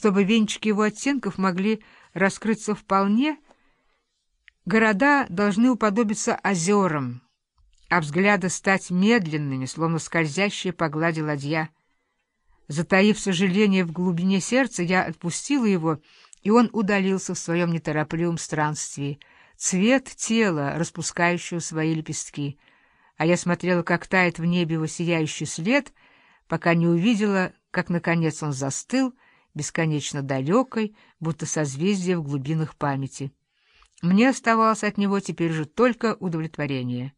чтобы венчики его оттенков могли раскрыться вполне, города должны уподобиться озерам, а взгляды стать медленными, словно скользящие по глади ладья. Затаив сожаление в глубине сердца, я отпустила его, и он удалился в своем неторопливом странствии, цвет тела, распускающего свои лепестки. А я смотрела, как тает в небе его сияющий след, пока не увидела, как, наконец, он застыл, бесконечно далекой, будто созвездие в глубинах памяти. Мне оставалось от него теперь же только удовлетворение.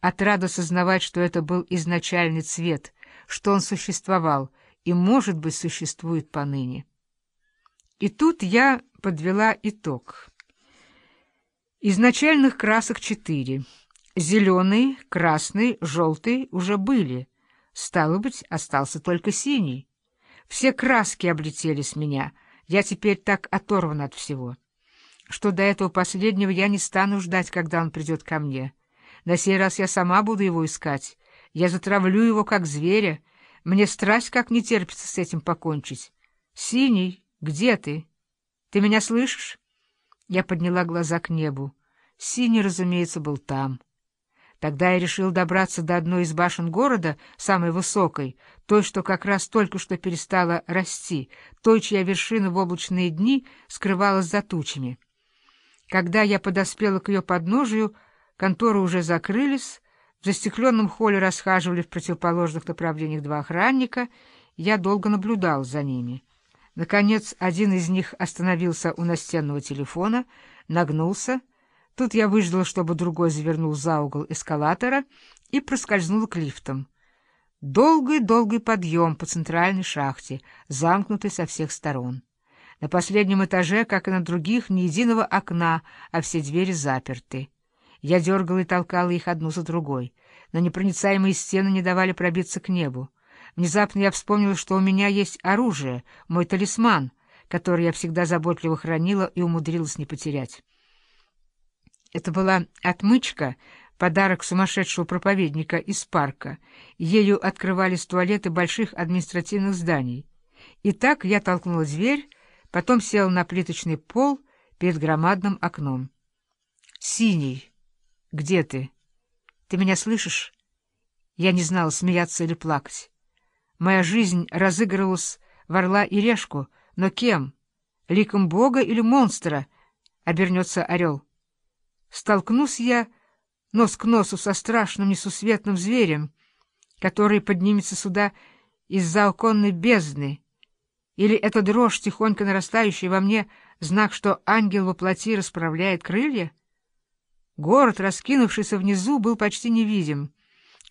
Отрада сознавать, что это был изначальный цвет, что он существовал и, может быть, существует поныне. И тут я подвела итог. Изначальных красок четыре. Зеленый, красный, желтый уже были. Стало быть, остался только синий. Все краски облетели с меня. Я теперь так оторван от всего, что до этого последнего я не стану ждать, когда он придет ко мне. На сей раз я сама буду его искать. Я затравлю его, как зверя. Мне страсть как не терпится с этим покончить. Синий, где ты? Ты меня слышишь? Я подняла глаза к небу. Синий, разумеется, был там. Тогда я решил добраться до одной из башен города, самой высокой, той, что как раз только что перестала расти, той, чья вершина в облачные дни скрывалась за тучами. Когда я подоспела к ее подножию, конторы уже закрылись, в застекленном холле расхаживали в противоположных направлениях два охранника, я долго наблюдал за ними. Наконец, один из них остановился у настенного телефона, нагнулся — Тут я выждала, чтобы другой завернул за угол эскалатора и проскользнул к лифтам. Долгий-долгий подъем по центральной шахте, замкнутый со всех сторон. На последнем этаже, как и на других, ни единого окна, а все двери заперты. Я дергала и толкала их одну за другой, но непроницаемые стены не давали пробиться к небу. Внезапно я вспомнила, что у меня есть оружие, мой талисман, который я всегда заботливо хранила и умудрилась не потерять. Это была отмычка, подарок сумасшедшего проповедника из парка. Ею открывались туалеты больших административных зданий. И так я толкнула дверь, потом села на плиточный пол перед громадным окном. «Синий, где ты? Ты меня слышишь?» Я не знала, смеяться или плакать. Моя жизнь разыгрывалась в орла и решку, но кем? Ликом бога или монстра? Обернется орел. Столкнусь я нос к носу со страшным несусветным зверем, который поднимется сюда из-за оконной бездны, или эта дрожь, тихонько нарастающая во мне, знак, что ангел во плоти расправляет крылья? Город, раскинувшийся внизу, был почти невидим.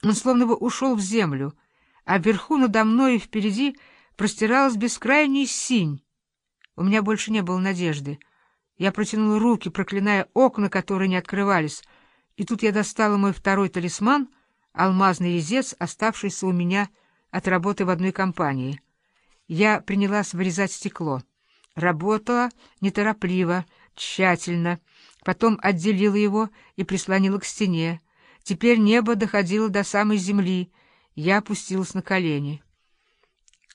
Он словно бы ушел в землю, а вверху надо мной и впереди простиралась бескрайняя синь. У меня больше не было надежды. Я протянула руки, проклиная окна, которые не открывались, и тут я достала мой второй талисман, алмазный резец, оставшийся у меня от работы в одной компании. Я принялась вырезать стекло. Работала неторопливо, тщательно, потом отделила его и прислонила к стене. Теперь небо доходило до самой земли. Я опустилась на колени.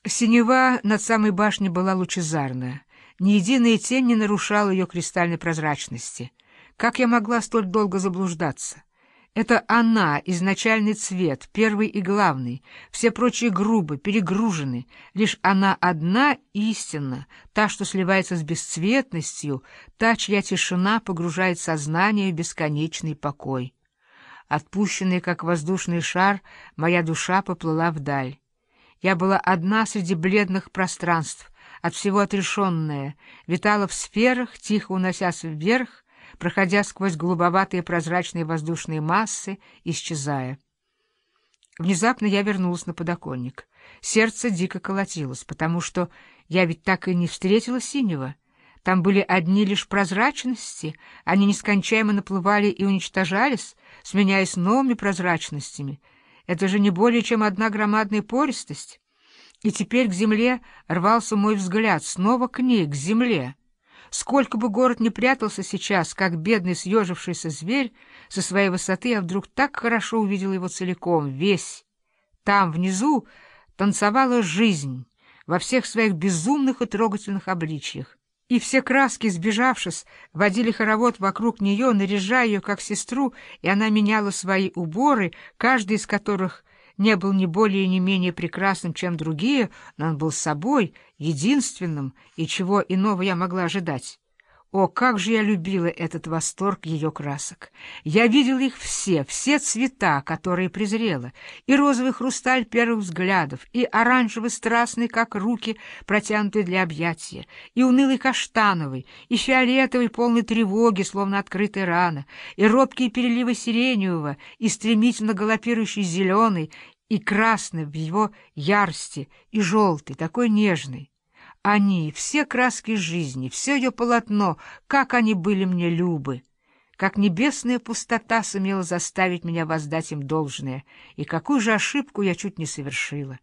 Синева над самой башней была лучезарная. Ни единая тень не нарушала ее кристальной прозрачности. Как я могла столь долго заблуждаться? Это она, изначальный цвет, первый и главный. Все прочие грубы, перегружены. Лишь она одна истинна, та, что сливается с бесцветностью, та, чья тишина погружает сознание в бесконечный покой. Отпущенная, как воздушный шар, моя душа поплыла вдаль. Я была одна среди бледных пространств, от всего отрешенная, витала в сферах, тихо уносясь вверх, проходя сквозь голубоватые прозрачные воздушные массы, исчезая. Внезапно я вернулась на подоконник. Сердце дико колотилось, потому что я ведь так и не встретила синего. Там были одни лишь прозрачности, они нескончаемо наплывали и уничтожались, сменяясь новыми прозрачностями. Это же не более чем одна громадная пористость. И теперь к земле рвался мой взгляд, снова к ней, к земле. Сколько бы город не прятался сейчас, как бедный съежившийся зверь, со своей высоты я вдруг так хорошо увидел его целиком, весь. Там, внизу, танцевала жизнь, во всех своих безумных и трогательных обличьях. И все краски, сбежавшись, водили хоровод вокруг нее, наряжая ее как сестру, и она меняла свои уборы, каждый из которых не был ни более ни менее прекрасным, чем другие, но он был собой, единственным, и чего иного я могла ожидать. О, как же я любила этот восторг ее красок! Я видела их все, все цвета, которые презрела, и розовый хрусталь первых взглядов, и оранжевый страстный, как руки, протянутые для объятия, и унылый каштановый, и фиолетовый, полный тревоги, словно открытая рана, и робкие переливы сиреневого, и стремительно галопирующий зеленый, и красный в его ярости, и желтый, такой нежный. Они, все краски жизни, все ее полотно, как они были мне любы! Как небесная пустота сумела заставить меня воздать им должное, и какую же ошибку я чуть не совершила!